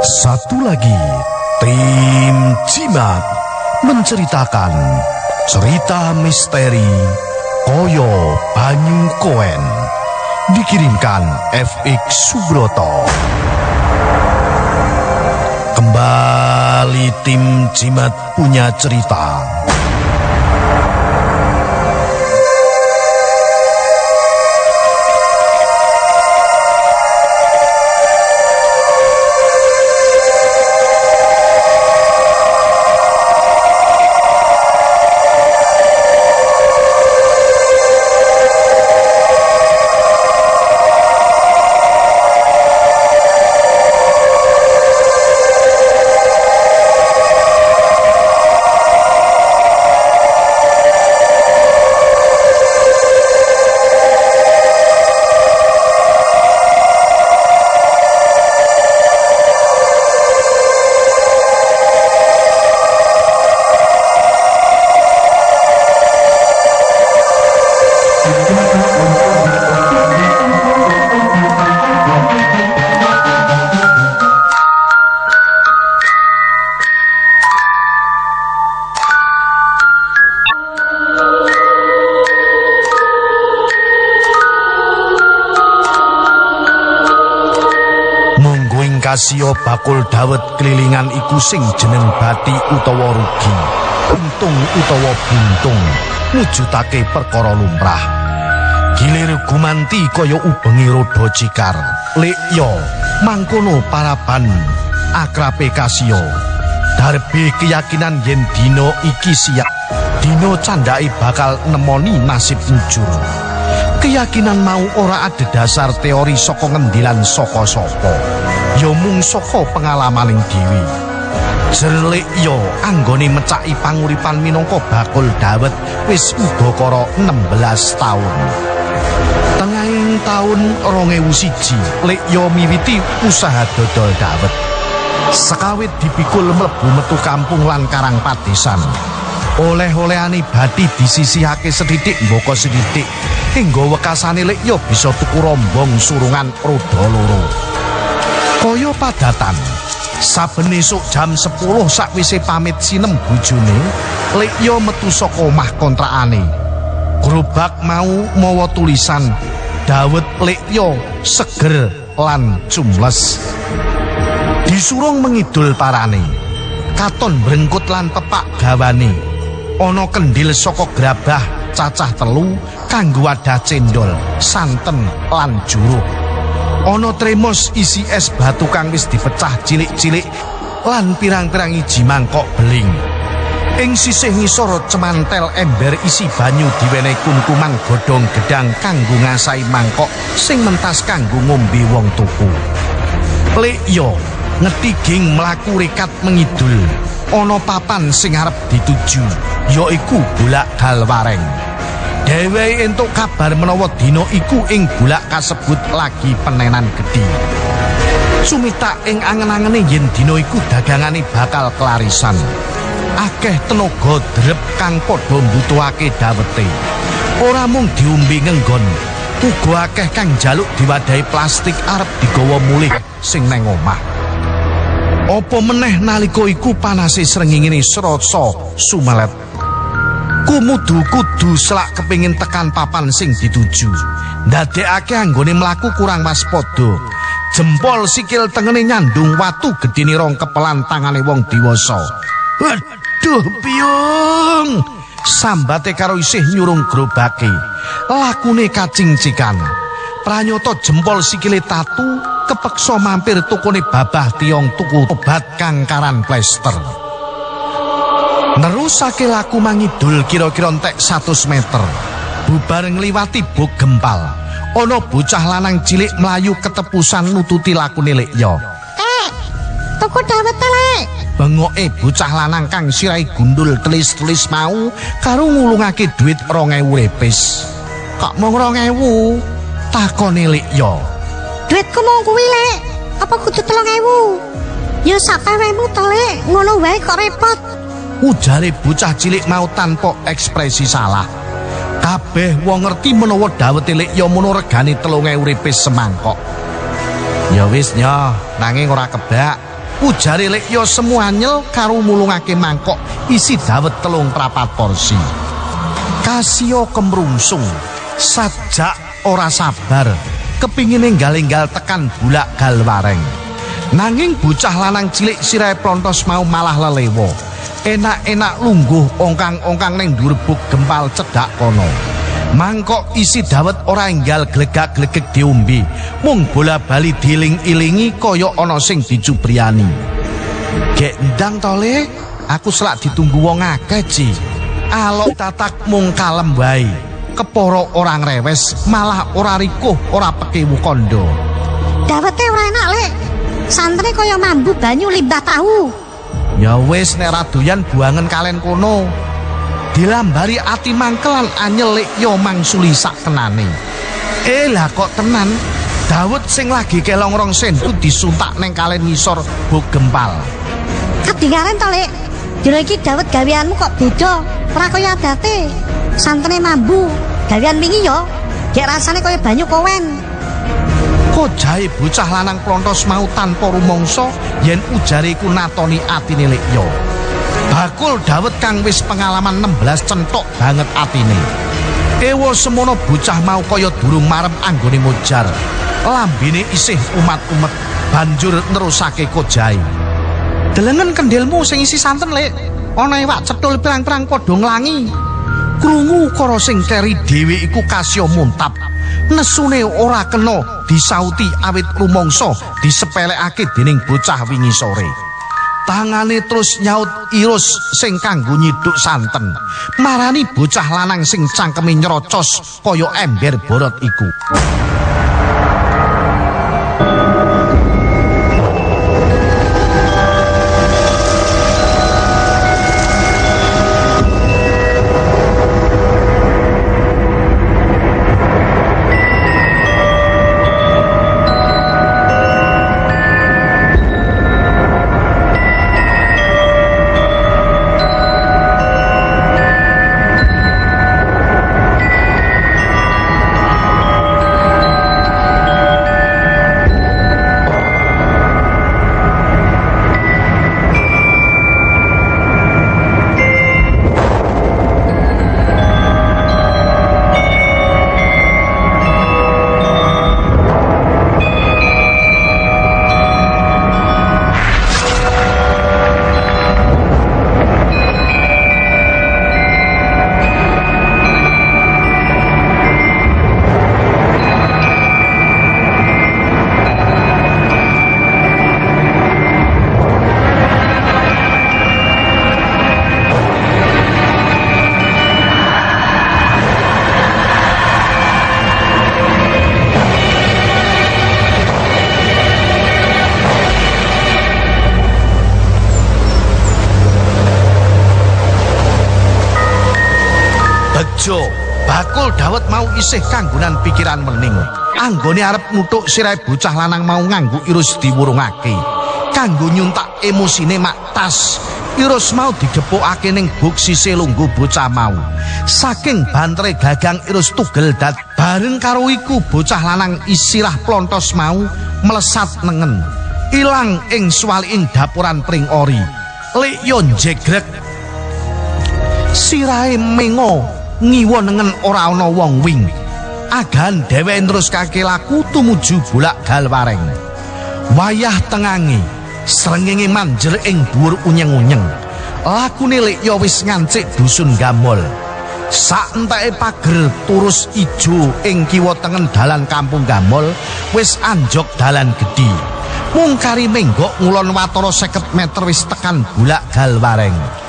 Satu lagi, tim Jimat menceritakan cerita misteri Koyo Banyu Koen. Dikirimkan FX Subroto. Kembali tim Jimat punya cerita. Kasio bakul dawet kelilingan iku sing jeneng bati utawa rugi. Untung utawa buntung mujudake perkara lumrah. Gilir gumanti kaya ubengi roda cikar. Lek yo mangkono paraban akrape kasio. Darbe keyakinan yen dino iki siap. Dino candai bakal nemoni nasib mujur. Keyakinan mau ora ada dasar teori saka ngendilan sapa. Ya mung saka pengalamaning dhewe. Jerlik yo anggone mecaki panguripan minangka bakul dawet wis udakara 16 taun. Tengahing taun 2001, Lek yo miwiti usaha dodol dawet. Sekawit dipikul mlebu metu kampung lan karang padesan. Oleh-olehane badi disisihake sedidik mboko sedidik. Hingga wekasane lek yo bisa tuku rombong surungan roda loro. Kaya padatan. Saben esuk jam 10 sakwise pamit sinem bojone, lek yo metu saka omah kontrakane. Gerobak mau mawa tulisan Dawet lek yo seger lan cumles. Disurung mengidul parane. Katon brengkut lan pepak gawane. Ana kendil saka grabah cacah telu kanggo wadah cendol, santen lan juruh. Ana tremos isi es batu kang wis dipecah cilik-cilik lan pirang-pirang iji mangkok beling. Ing sisih ngisor cemantel ember isi banyu diwenehi kumkuman godhong gedang kanggo ngasai mangkok sing mentas kanggo ngombe wong tuku. Lek yo ngetiging mlaku rekat mengidul ana papan sing arep dituju yaiku Bulak Galwareng. Dheweke entuk kabar menawa dina iku ing bulak kasebut lagi penenan gedhi. Sumita ing angen-angene yen dina iku dagangane bakal kelarisan. Akeh tenaga drep kang padha mbutuhake dawete. Ora mung diombe ngenggon, uga akeh kang jaluk diwadahi plastik arep digawa mulih sing neng omah. Apa meneh nalika iku panase srengenge srasa sumelet. Kumudu kudu selak kepingin tekan papan sing dituju. Ndadekake anggone mlaku kurang waspada. Jempol sikil tengene nyandung watu gedine rong kepelan tangane wong dewasa. Waduh, piyung. Sambate karo isih nyurung grobake. Lakune kacing-cikan. Pranyata jempol sikile tatu kepeksa mampir tukune babah tiong tuku obat kang karan plester. Nerusake laku mangidul kira-kira entek 100 meter. Bubar ngliwati buk gempal. Ana bocah lanang cilik mlayu ketepusan nututi lakune Lekya. Eh, tuku dawet telek. Bengoke bocah lanang kang sirai gundul telis-telis mau karo ngulungake duit 2000 repis. Kok mung 2000? Takone Lekya. Duitku mau kuwi lek. Apa kudu 3000? Ya sakawemu telek, ngono wae kok repot. Ujare bocah cilik mau tanpa ekspresi salah. Kabeh wong ngerti menawa dawete Lekya mono regane 3000 repis semangkok. Ya wis nya, nanging ora kebak. ujare lek yo semuanyel karo mulungake mangkok isi dawet telung prapat porsi kasio kemrungsung sajak ora sabar kepingin enggal-enggal tekan bulak galwareng nanging bocah lanang cilik sirai plontos mau malah lelewo enak-enak lungguh ongkang-ongkang neng durbuk gempal cedak kono. Mangkok isi dawet ora enggal glegak-glegek diombe. Mung bola bali diling-ilingi kaya ana sing dicubriani gek ndang tole aku selak ditunggu wong akeh ji alok tatak mung kalem wae. Keporo orang rewes malah ora rikuh ora pekewu kondo Dawete ora enak, Lek. Santri kaya mambu banyu limbah tahu. Ya wis nek ra doyan buangen kalen kono dilambari ati mangkelan anyelik yo mangsuli sak kenane eh lah kok tenan Dawet sing lagi kelong rong sentu disuntak neng kalen ngisor buk gempal Kadingaren to, Lek. Dina iki dawet gaweanmu kok beda. Ora kaya adate. Santri mambu. Gawean wingi yo. Gek rasane kaya banyu kowen. Kok jahe bocah lanang plontos mau tanpa rumangsa yen ujare iku natoni atine Lekyo. Bakul dawet kang wis pengalaman 16 centok banget atine. Ewa semono bocah mau kaya durung marem anggone mojar. Lambene isih umat-umet banjur nerusake kojai. Delengen kendilmu sing isi santen, Lek. Ana iwak cetul pirang-pirang padha nglangi. Krungu karo sing keri dhewe iku kasya muntap. Nesune ora kena disauti awit rumangsa disepelekake dening bocah wingi sore. Tangane terus nyaut irus sing kanggo nyiduk santen. Marani bocah lanang sing cangkeme nyerocos kaya ember borot iku. Bejo, bakul dawet mau isih kanggonan pikiran mening. Anggone arep nutuk sirai bocah lanang mau nganggo irus diwurungake. Kanggo nyuntak emosine mak tas. Irus mau digepukake ning buk sise lungguh bocah mau. Saking bantere gagang irus tugel dat bareng karo iku bocah lanang isirah plontos mau melesat nengen. Ilang ing swaliking dapuran pring ori. Lek yo jegrek sirahe mengo ngiwa nengen ora ana wong wing. Agan dheweke terus kake laku tumuju bolak galwareng wayah tengange srengenge manjer ing dhuwur unyeng-unyeng. Lakune lek ya wis ngancik dusun gamol. Sak enteke pager turus ijo ing kiwa tengen dalan kampung gamol wis anjok dalan gedhi. Mung kari menggok ngulon watara 50 meter wis tekan bolak galwareng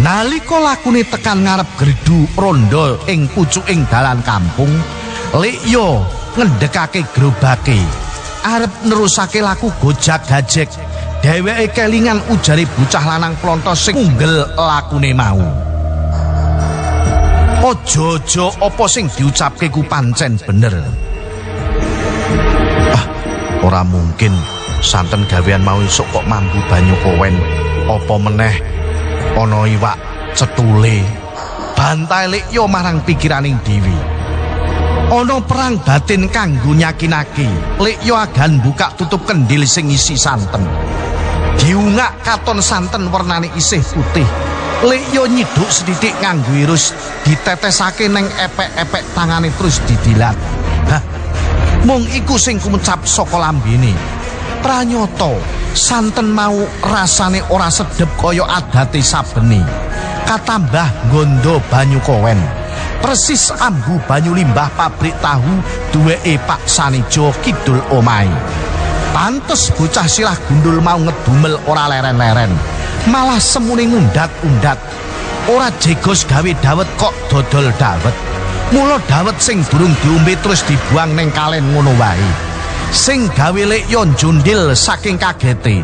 Nalika lakune tekan ngarep gerdu rondo ing pucuking dalan kampung, Likyo ngendhekake gerobake. Arep nerusake laku gojak gajek. Dheweke kelingan ujare bocah lanang plontos sing unggel lakune mau. Ojo-ojo apa sing diucapke ku pancen bener. Ah, ora mungkin santen gawean mau isuk kok mambu banyu kowen. Apa meneh ana iwak cetule. Bantai likyo marang pikiraning dewi. Ana perang batin kanggo nyakinake likyo agan buka tutup kendil sing isi santen. Diungak katon santen warnane isih putih. Lekyo nyiduk sedidik nganggo irus ditetesake neng epek-epek tangane terus didilat. Hah mung iku sing kumecap saka lambene pranyata santen mau rasane ora sedep kaya adate sabeni katambah gondo banyu kowen persis ambu banyu limbah pabrik tahu duweke Pak Sanijo kidul omai pantes bocah silah gundul mau ngedumel ora leren-leren. Malah semune ngundat-undat. Ora jegos gawe dawet kok dodol dawet. Mula dawet sing durung diombe terus dibuang neng kalen ngono wae sing gawe lek yon jundil saking kagete.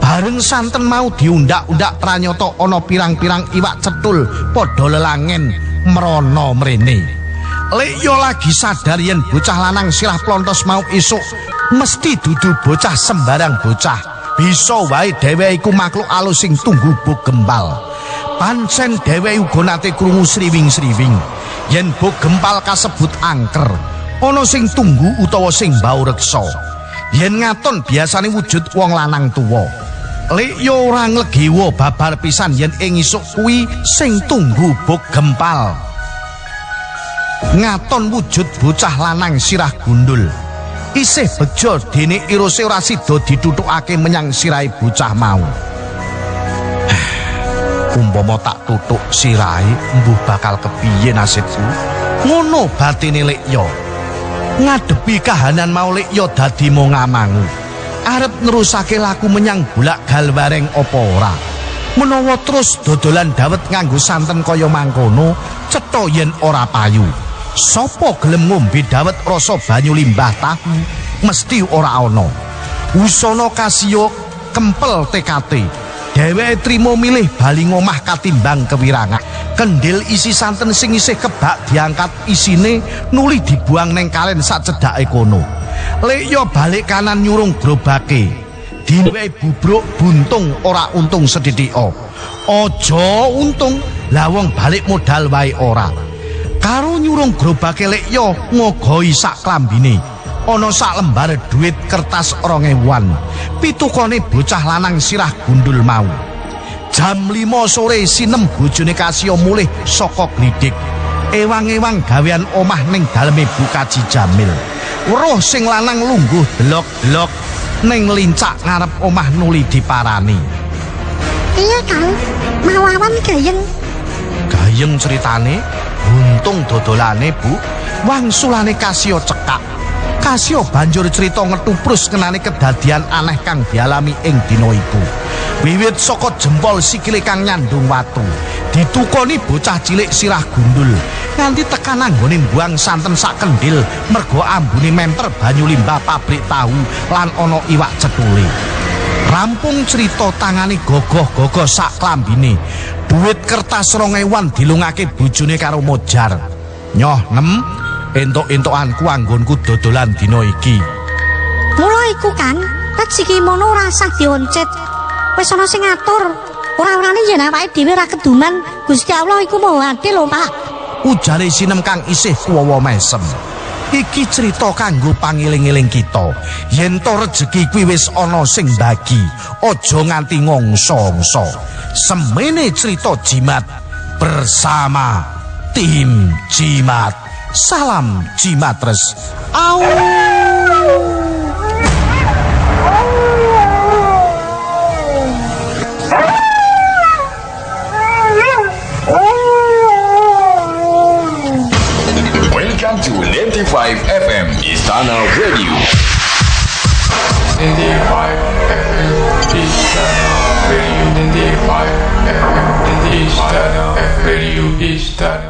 Bareng santen mau diundak-undak pranyata ana pirang-pirang iwak cetul padha lelangen merono mrene. Lek yo lagi sadar yen bocah lanang sirah plontos mau isuk mesti dudu bocah sembarang bocah. Bisa wae dheweke iku makhluk alus sing tunggu buk gempal. Pancen dheweke uga nate krungu sriwing-sriwing. Yen buk gempal kasebut angker, ana sing tunggu utawa sing bau reksa. Yen ngaton biasane wujud wong lanang tuwa. Lek yo ora nglegewa babar pisan yen ing isuk kuwi sing tunggu buk gempal. Ngaton wujud bocah lanang sirah gundul. isih bejo dene irose ora sida ditutukake menyang sirai bocah mau. Umpama tak tutuk sirai, mbuh bakal kepiye nasibku? Ngono batine Lekya. Ngadepi kahanan mau Lekya dadi mongamangu. Arep nerusake laku menyang bulak galwareng apa ora? Menawa terus dodolan dawet nganggo santen kaya mangkono, cetha yen ora payu. Sopo gelem ngombe dawet rasa banyu limbah tahu mesti ora ana. Usana kasiyo kempel TKT. Dheweke trimo milih bali ngomah katimbang kewirangan. Kendil isi santen sing isih kebak diangkat isine nuli dibuang neng kalen sak kono. Lek yo balik kanan nyurung grobake. Diwehi bubruk buntung ora untung sedidik o. Ojo untung lawong balik modal wae ora. karo nyurung grobake lekya ngogoi sak klambine ana sak lembar duit kertas 2000-an pitukane bocah lanang sirah gundul mau. Jam 5 sore sinem bojone kasio mulih saka glidik. Ewang-ewang gawean omah ning daleme bukaji jamil. Weruh sing lanang lungguh delok-delok ning lincak ngarep omah nuli diparani. Iya kang. Mawawan gayeng. Gayeng ceritane buntung dodolane bu. Wangsulane kasio cekak kasio banjur cerita ngetuprus kenane kedadian aneh kang dialami ing dino iku wiwit saka jempol sikile kang nyandung watu. Ditukoni bocah cilik sirah gundul. Nganti tekan anggone buang santen sak kendil mergo ambune memper banyu limbah pabrik tahu lan ana iwak cetule. Rampung cerita tangane gogoh-gogoh sak klambine. Duit kertas rongewan dilungake bojone karo mojar. Nyoh nem entuk-entukanku anggonku dodolan dina iki. Mula iku kan rezeki kimono ora usah dioncet. Wis ana sing ngatur. Ora-orane yen awake dhewe ra keduman Gusti Allah iku mau adil lho Pak. Ujare sinem kang isih kuwawa mesem. Iki cerita kanggo pangiling-iling kita. Yen to rejeki kuwi wis ana sing bagi aja nganti ngongso-ngongso semene cerita jimat bersama tim jimat salam jimatres au. Welcome to 95 FM Istana Radio. 95 FM Istana Radio. 95 FM Istana Radio. Istana